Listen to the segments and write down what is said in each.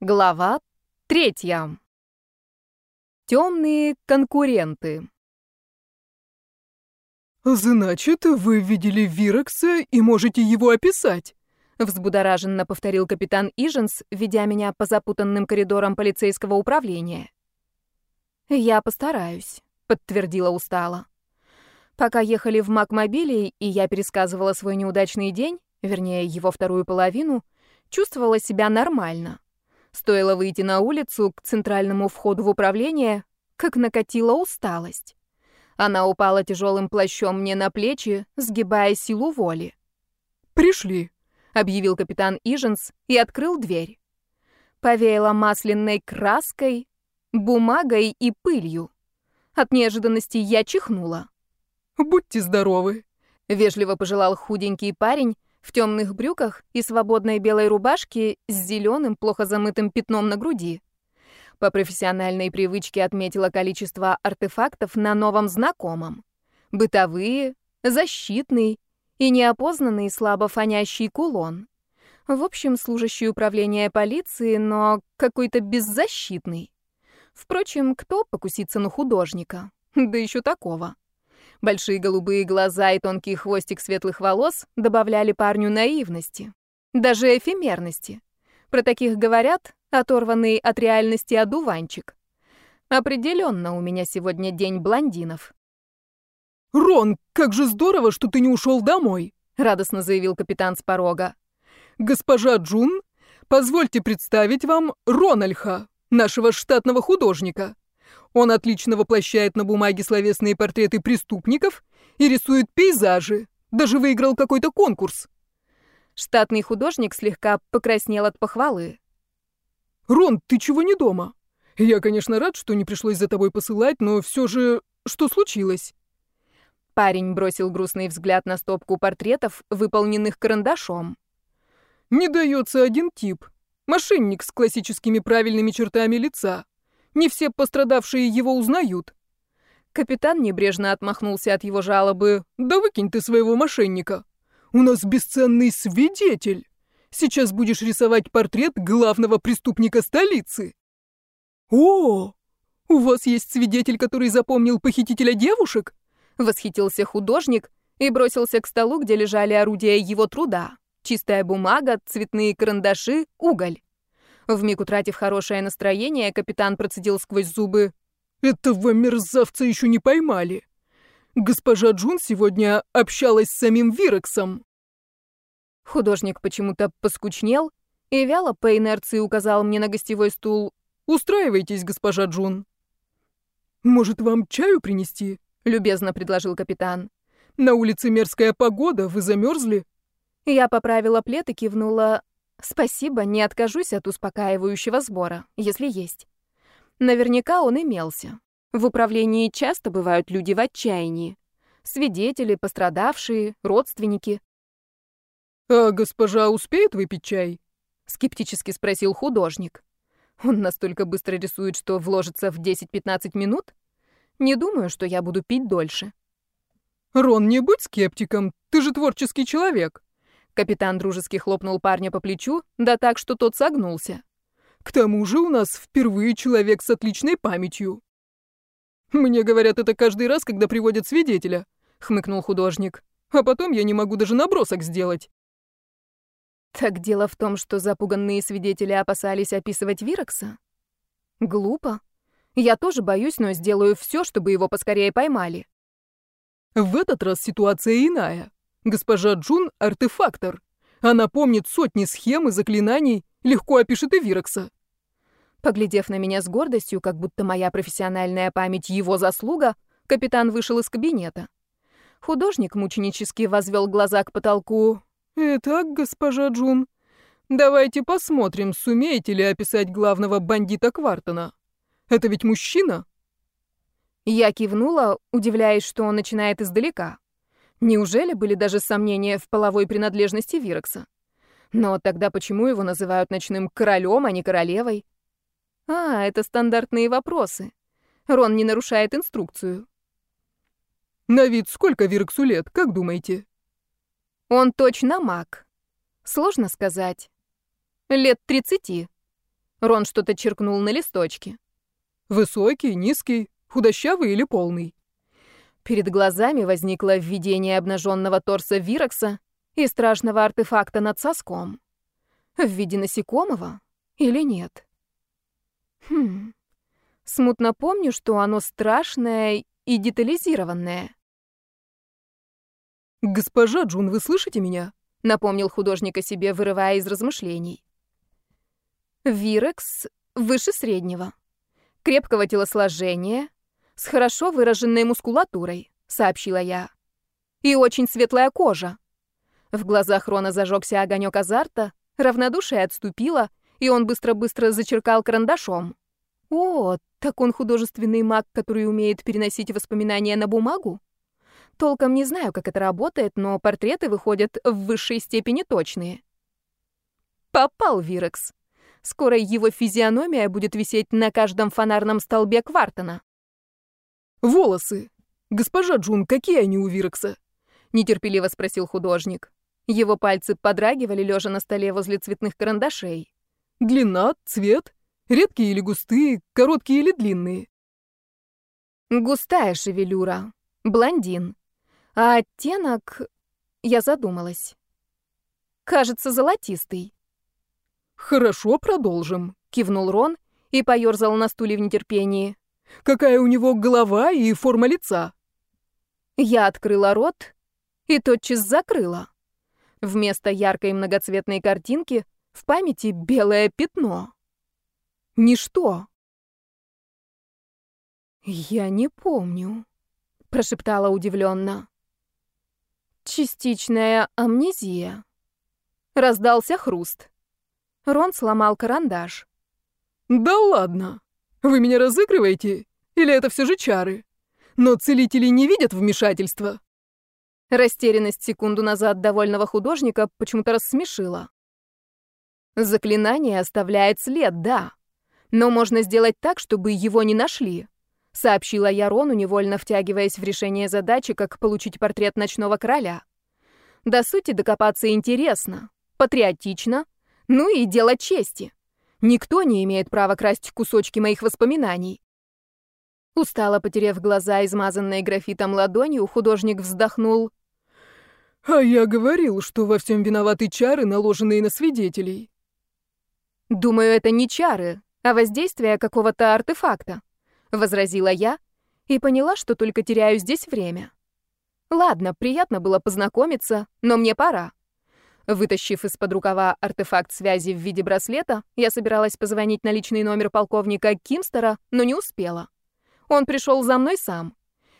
Глава третья. Темные конкуренты. «Значит, вы видели Вирекса и можете его описать?» Взбудораженно повторил капитан Иженс, ведя меня по запутанным коридорам полицейского управления. «Я постараюсь», — подтвердила устало. Пока ехали в Макмобиле, и я пересказывала свой неудачный день, вернее, его вторую половину, чувствовала себя нормально. Стоило выйти на улицу к центральному входу в управление, как накатила усталость. Она упала тяжелым плащом мне на плечи, сгибая силу воли. «Пришли», — объявил капитан Иженс и открыл дверь. Повеяло масляной краской, бумагой и пылью. От неожиданности я чихнула. «Будьте здоровы», — вежливо пожелал худенький парень, в темных брюках и свободной белой рубашке с зеленым, плохо замытым пятном на груди. По профессиональной привычке отметила количество артефактов на новом знакомом. Бытовые, защитный и неопознанный слабо фонящий кулон. В общем, служащий управления полиции, но какой-то беззащитный. Впрочем, кто покусится на художника? Да еще такого. Большие голубые глаза и тонкий хвостик светлых волос добавляли парню наивности, даже эфемерности. Про таких говорят оторванный от реальности одуванчик. Определенно у меня сегодня день блондинов. «Рон, как же здорово, что ты не ушел домой!» — радостно заявил капитан с порога. «Госпожа Джун, позвольте представить вам Рональха, нашего штатного художника. Он отлично воплощает на бумаге словесные портреты преступников и рисует пейзажи. Даже выиграл какой-то конкурс. Штатный художник слегка покраснел от похвалы. «Рон, ты чего не дома? Я, конечно, рад, что не пришлось за тобой посылать, но все же... Что случилось?» Парень бросил грустный взгляд на стопку портретов, выполненных карандашом. «Не дается один тип. Мошенник с классическими правильными чертами лица. Не все пострадавшие его узнают. Капитан небрежно отмахнулся от его жалобы. «Да выкинь ты своего мошенника. У нас бесценный свидетель. Сейчас будешь рисовать портрет главного преступника столицы». «О, у вас есть свидетель, который запомнил похитителя девушек?» Восхитился художник и бросился к столу, где лежали орудия его труда. Чистая бумага, цветные карандаши, уголь. Вмиг утратив хорошее настроение, капитан процедил сквозь зубы. «Этого мерзавца еще не поймали. Госпожа Джун сегодня общалась с самим Вирексом». Художник почему-то поскучнел и вяло по инерции указал мне на гостевой стул. «Устраивайтесь, госпожа Джун». «Может, вам чаю принести?» — любезно предложил капитан. «На улице мерзкая погода, вы замерзли?» Я поправила плед и кивнула. Спасибо, не откажусь от успокаивающего сбора, если есть. Наверняка он имелся. В управлении часто бывают люди в отчаянии. Свидетели, пострадавшие, родственники. «А госпожа успеет выпить чай?» — скептически спросил художник. Он настолько быстро рисует, что вложится в 10-15 минут? Не думаю, что я буду пить дольше. «Рон, не будь скептиком, ты же творческий человек», Капитан дружески хлопнул парня по плечу, да так, что тот согнулся. «К тому же у нас впервые человек с отличной памятью». «Мне говорят это каждый раз, когда приводят свидетеля», — хмыкнул художник. «А потом я не могу даже набросок сделать». Так дело в том, что запуганные свидетели опасались описывать Вирокса? Глупо. Я тоже боюсь, но сделаю все, чтобы его поскорее поймали. В этот раз ситуация иная. Госпожа Джун — артефактор. Она помнит сотни схем и заклинаний, легко опишет и Вирокса. Поглядев на меня с гордостью, как будто моя профессиональная память его заслуга, капитан вышел из кабинета. Художник мученически возвел глаза к потолку. «Итак, госпожа Джун, давайте посмотрим, сумеете ли описать главного бандита Квартона. Это ведь мужчина?» Я кивнула, удивляясь, что он начинает издалека. Неужели были даже сомнения в половой принадлежности Вирокса? Но тогда почему его называют ночным королем, а не королевой? А, это стандартные вопросы. Рон не нарушает инструкцию. На вид сколько Вироксу лет, как думаете? Он точно маг. Сложно сказать. Лет тридцати. Рон что-то черкнул на листочке. Высокий, низкий, худощавый или полный? Перед глазами возникло видение обнаженного торса Вирокса и страшного артефакта над соском. В виде насекомого или нет? Хм. Смутно помню, что оно страшное и детализированное. «Госпожа Джун, вы слышите меня?» — напомнил художник о себе, вырывая из размышлений. Вирекс выше среднего, крепкого телосложения, с хорошо выраженной мускулатурой, сообщила я. И очень светлая кожа. В глазах Рона зажегся огонек азарта, равнодушие отступило, и он быстро-быстро зачеркал карандашом. О, так он художественный маг, который умеет переносить воспоминания на бумагу? Толком не знаю, как это работает, но портреты выходят в высшей степени точные. Попал Вирекс. Скоро его физиономия будет висеть на каждом фонарном столбе Квартона. «Волосы! Госпожа Джун, какие они у Вирекса?» — нетерпеливо спросил художник. Его пальцы подрагивали, лежа на столе возле цветных карандашей. «Длина, цвет, редкие или густые, короткие или длинные?» «Густая шевелюра, блондин. А оттенок...» Я задумалась. «Кажется, золотистый». «Хорошо, продолжим», — кивнул Рон и поёрзал на стуле в нетерпении. «Какая у него голова и форма лица?» Я открыла рот и тотчас закрыла. Вместо яркой многоцветной картинки в памяти белое пятно. Ничто. «Я не помню», — прошептала удивленно. «Частичная амнезия». Раздался хруст. Рон сломал карандаш. «Да ладно! Вы меня разыгрываете? Или это все же чары? Но целители не видят вмешательства?» Растерянность секунду назад довольного художника почему-то рассмешила. Заклинание оставляет след, да. Но можно сделать так, чтобы его не нашли. Сообщила я Рону, невольно втягиваясь в решение задачи, как получить портрет ночного короля. До сути докопаться интересно, патриотично ну и дело чести. Никто не имеет права красть кусочки моих воспоминаний. Устало потеряв глаза, измазанные графитом ладонью, художник вздохнул. «А я говорил, что во всем виноваты чары, наложенные на свидетелей». «Думаю, это не чары, а воздействие какого-то артефакта», — возразила я и поняла, что только теряю здесь время. «Ладно, приятно было познакомиться, но мне пора». Вытащив из-под рукава артефакт связи в виде браслета, я собиралась позвонить на личный номер полковника Кимстера, но не успела. Он пришел за мной сам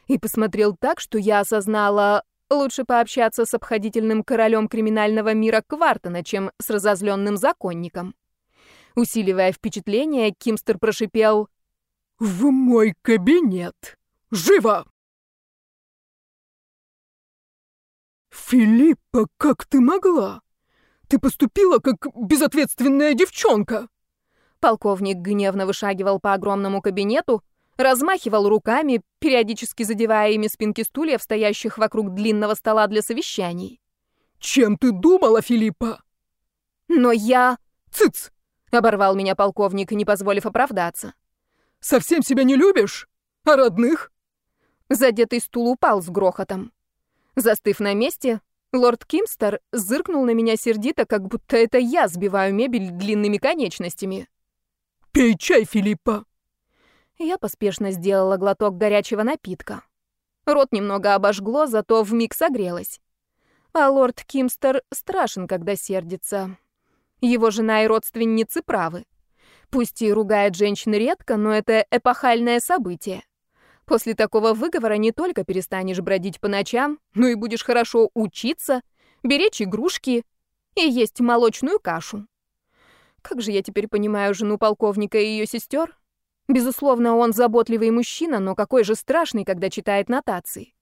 и посмотрел так, что я осознала, лучше пообщаться с обходительным королем криминального мира Квартона, чем с разозленным законником. Усиливая впечатление, Кимстер прошипел «В мой кабинет! Живо!» «Филиппа, как ты могла? Ты поступила как безответственная девчонка!» Полковник гневно вышагивал по огромному кабинету, размахивал руками, периодически задевая ими спинки стульев, стоящих вокруг длинного стола для совещаний. «Чем ты думала, Филиппа?» «Но я...» «Цыц!» — оборвал меня полковник, не позволив оправдаться. «Совсем себя не любишь? А родных?» Задетый стул упал с грохотом. Застыв на месте, лорд Кимстер зыркнул на меня сердито, как будто это я сбиваю мебель длинными конечностями. «Пей чай, Филиппа!» Я поспешно сделала глоток горячего напитка. Рот немного обожгло, зато вмиг согрелась. А лорд Кимстер страшен, когда сердится. Его жена и родственницы правы. Пусть и ругает женщин редко, но это эпохальное событие. После такого выговора не только перестанешь бродить по ночам, но и будешь хорошо учиться, беречь игрушки и есть молочную кашу. Как же я теперь понимаю жену полковника и ее сестер? Безусловно, он заботливый мужчина, но какой же страшный, когда читает нотации.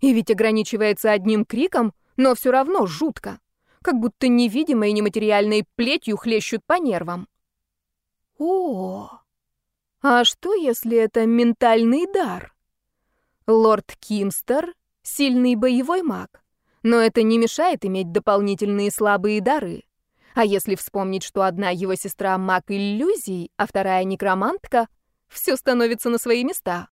И ведь ограничивается одним криком, но все равно жутко. Как будто невидимой нематериальной плетью хлещут по нервам. О, а что, если это ментальный дар? Лорд Кимстер — сильный боевой маг, но это не мешает иметь дополнительные слабые дары. А если вспомнить, что одна его сестра маг иллюзий, а вторая некромантка, все становится на свои места.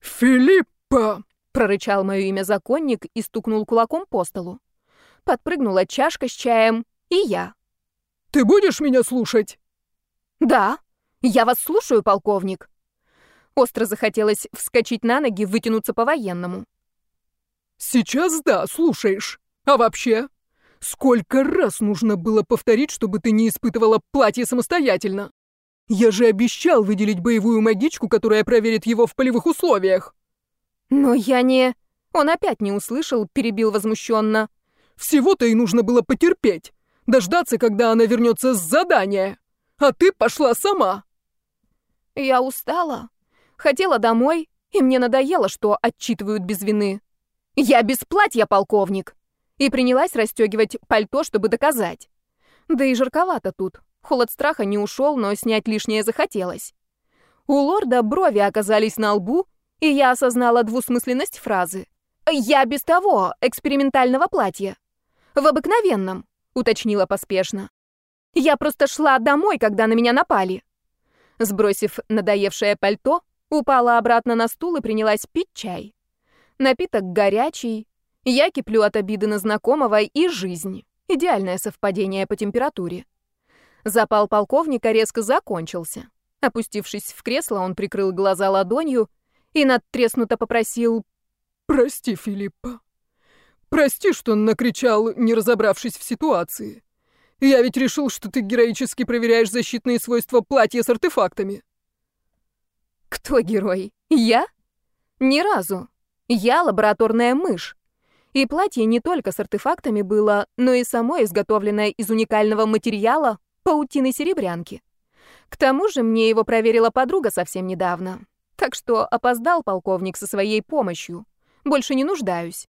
«Филиппа!» — прорычал мое имя законник и стукнул кулаком по столу. Подпрыгнула чашка с чаем, и я. «Ты будешь меня слушать?» «Да, я вас слушаю, полковник». Остро захотелось вскочить на ноги, вытянуться по-военному. «Сейчас да, слушаешь. А вообще, сколько раз нужно было повторить, чтобы ты не испытывала платье самостоятельно? Я же обещал выделить боевую магичку, которая проверит его в полевых условиях». «Но я не...» Он опять не услышал, перебил возмущенно. «Всего-то и нужно было потерпеть, дождаться, когда она вернется с задания. А ты пошла сама». Я устала. Хотела домой, и мне надоело, что отчитывают без вины. Я без платья, полковник. И принялась расстегивать пальто, чтобы доказать. Да и жарковато тут. Холод страха не ушел, но снять лишнее захотелось. У лорда брови оказались на лбу, и я осознала двусмысленность фразы. «Я без того, экспериментального платья». «В обыкновенном», — уточнила поспешно. «Я просто шла домой, когда на меня напали». Сбросив надоевшее пальто, упала обратно на стул и принялась пить чай. Напиток горячий. Я киплю от обиды на знакомого и жизнь. Идеальное совпадение по температуре. Запал полковника резко закончился. Опустившись в кресло, он прикрыл глаза ладонью и надтреснуто попросил «Прости, Филиппа. Прости, что накричал, не разобравшись в ситуации. Я ведь решил, что ты героически проверяешь защитные свойства платья с артефактами». «Кто герой? Я? Ни разу. Я лабораторная мышь. И платье не только с артефактами было, но и само изготовленное из уникального материала паутины серебрянки. К тому же мне его проверила подруга совсем недавно. Так что опоздал полковник со своей помощью. Больше не нуждаюсь.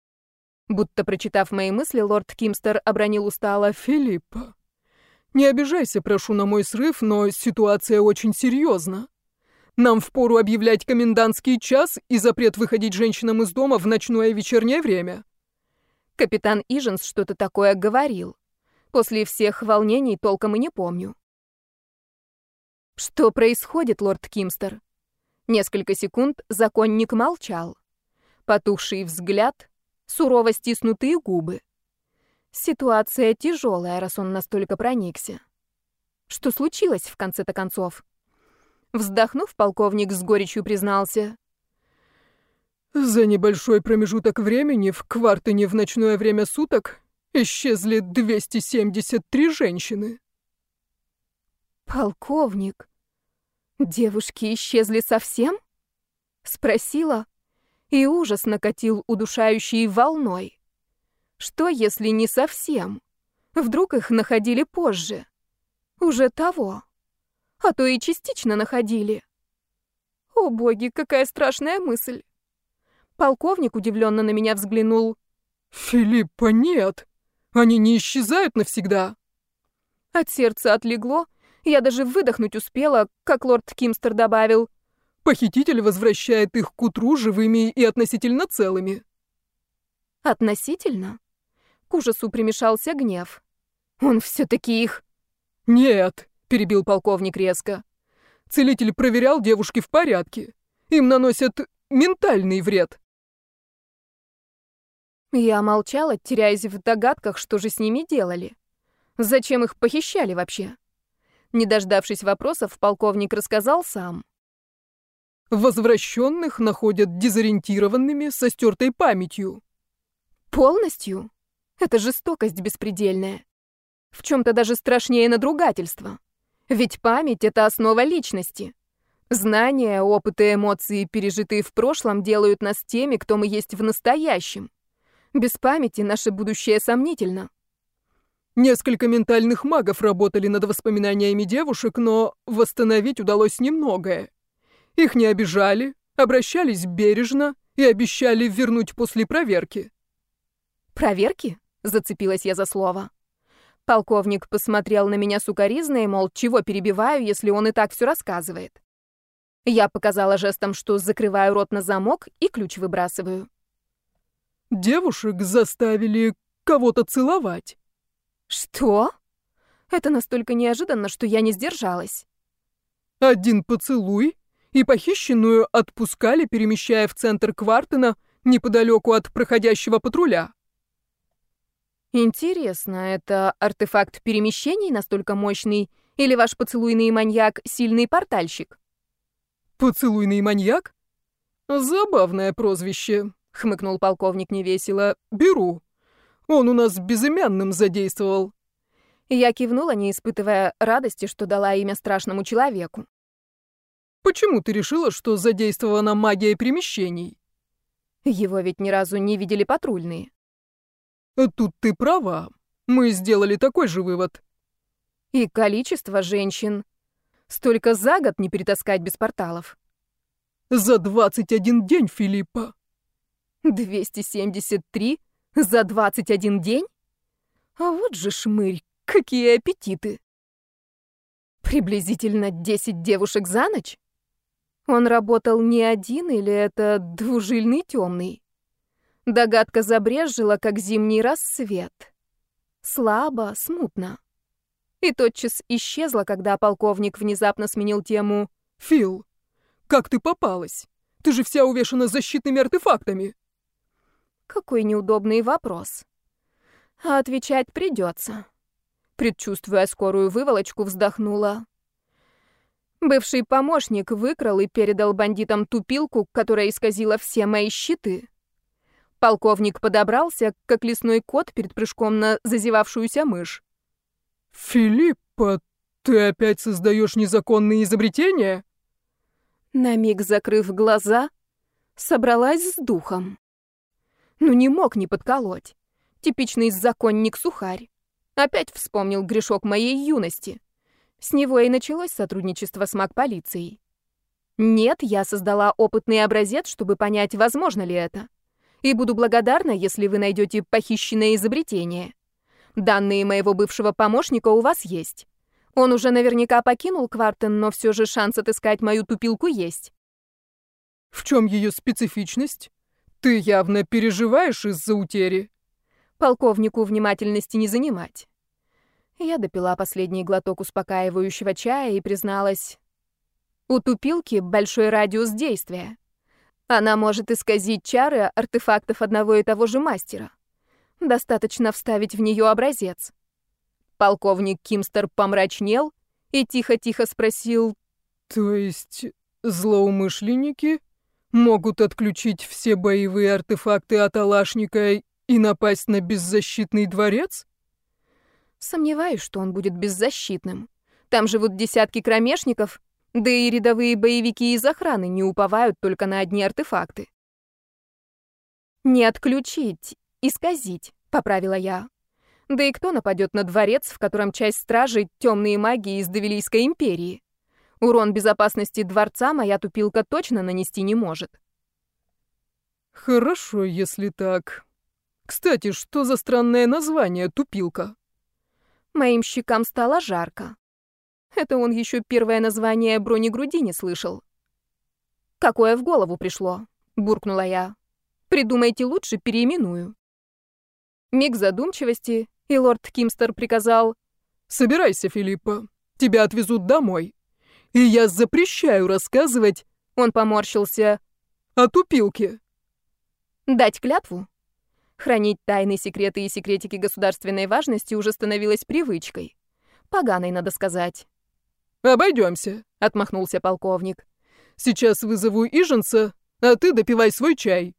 Будто прочитав мои мысли, лорд Кимстер обронил устало. «Филиппа, не обижайся, прошу, на мой срыв, но ситуация очень серьезна. Нам впору объявлять комендантский час и запрет выходить женщинам из дома в ночное вечернее время. Капитан Иженс что-то такое говорил. После всех волнений толком и не помню. Что происходит, лорд Кимстер? Несколько секунд законник молчал. Потухший взгляд, сурово стиснутые губы. Ситуация тяжелая, раз он настолько проникся. Что случилось в конце-то концов? Вздохнув, полковник с горечью признался. За небольшой промежуток времени в квартине в ночное время суток исчезли 273 женщины. Полковник, девушки исчезли совсем? Спросила, и ужас накатил удушающей волной. Что, если не совсем? Вдруг их находили позже? Уже того а то и частично находили. О боги, какая страшная мысль. Полковник удивленно на меня взглянул. «Филиппа, нет! Они не исчезают навсегда!» От сердца отлегло, я даже выдохнуть успела, как лорд Кимстер добавил. «Похититель возвращает их к утру живыми и относительно целыми». «Относительно?» К ужасу примешался гнев. «Он все-таки их...» «Нет, перебил полковник резко. Целитель проверял девушки в порядке. Им наносят ментальный вред. Я молчала, теряясь в догадках, что же с ними делали. Зачем их похищали вообще? Не дождавшись вопросов, полковник рассказал сам. Возвращенных находят дезориентированными, со стертой памятью. Полностью? Это жестокость беспредельная. В чем-то даже страшнее надругательства. Ведь память — это основа личности. Знания, опыты, эмоции, пережитые в прошлом, делают нас теми, кто мы есть в настоящем. Без памяти наше будущее сомнительно. Несколько ментальных магов работали над воспоминаниями девушек, но восстановить удалось немногое. Их не обижали, обращались бережно и обещали вернуть после проверки. «Проверки?» — зацепилась я за слово. Полковник посмотрел на меня сукоризно и, мол, чего перебиваю, если он и так все рассказывает. Я показала жестом, что закрываю рот на замок и ключ выбрасываю. Девушек заставили кого-то целовать. Что? Это настолько неожиданно, что я не сдержалась. Один поцелуй, и похищенную отпускали, перемещая в центр Квартена неподалеку от проходящего патруля. Интересно, это артефакт перемещений настолько мощный, или ваш поцелуйный маньяк — сильный портальщик? Поцелуйный маньяк? Забавное прозвище, хмыкнул полковник невесело. Беру. Он у нас безымянным задействовал. Я кивнула, не испытывая радости, что дала имя страшному человеку. Почему ты решила, что задействована магия перемещений? Его ведь ни разу не видели патрульные. Тут ты права. Мы сделали такой же вывод. И количество женщин. Столько за год не перетаскать без порталов. За 21 день, Филиппа. 273 за 21 день? А вот же шмырь, какие аппетиты. Приблизительно 10 девушек за ночь? Он работал не один или это двужильный темный? Догадка забрежила, как зимний рассвет. Слабо, смутно. И тотчас исчезла, когда полковник внезапно сменил тему. «Фил, как ты попалась? Ты же вся увешана защитными артефактами!» Какой неудобный вопрос. А отвечать придется. Предчувствуя скорую выволочку, вздохнула. Бывший помощник выкрал и передал бандитам тупилку, которая исказила все мои щиты. Полковник подобрался, как лесной кот перед прыжком на зазевавшуюся мышь. «Филиппа, ты опять создаешь незаконные изобретения?» На миг закрыв глаза, собралась с духом. Ну не мог не подколоть. Типичный законник-сухарь. Опять вспомнил грешок моей юности. С него и началось сотрудничество с маг-полицией. Нет, я создала опытный образец, чтобы понять, возможно ли это. И буду благодарна, если вы найдете похищенное изобретение. Данные моего бывшего помощника у вас есть. Он уже наверняка покинул Квартен, но все же шанс отыскать мою тупилку есть. В чем ее специфичность? Ты явно переживаешь из-за утери. Полковнику внимательности не занимать. Я допила последний глоток успокаивающего чая и призналась. У тупилки большой радиус действия. Она может исказить чары артефактов одного и того же мастера. Достаточно вставить в нее образец. Полковник Кимстер помрачнел и тихо-тихо спросил. «То есть злоумышленники могут отключить все боевые артефакты от Алашника и напасть на беззащитный дворец?» Сомневаюсь, что он будет беззащитным. Там живут десятки кромешников, да и рядовые боевики из охраны не уповают только на одни артефакты. «Не отключить, исказить», — поправила я. «Да и кто нападет на дворец, в котором часть стражей — темные маги из Давилийской империи? Урон безопасности дворца моя тупилка точно нанести не может». «Хорошо, если так. Кстати, что за странное название «тупилка»?» Моим щекам стало жарко. Это он еще первое название бронегруди не слышал. «Какое в голову пришло?» — буркнула я. «Придумайте лучше, переименую». Миг задумчивости, и лорд Кимстер приказал. «Собирайся, Филиппа. Тебя отвезут домой. И я запрещаю рассказывать...» Он поморщился. «О тупилке». «Дать клятву?» Хранить тайны, секреты и секретики государственной важности уже становилось привычкой. Поганой, надо сказать. «Обойдемся», — отмахнулся полковник. «Сейчас вызову Иженца, а ты допивай свой чай».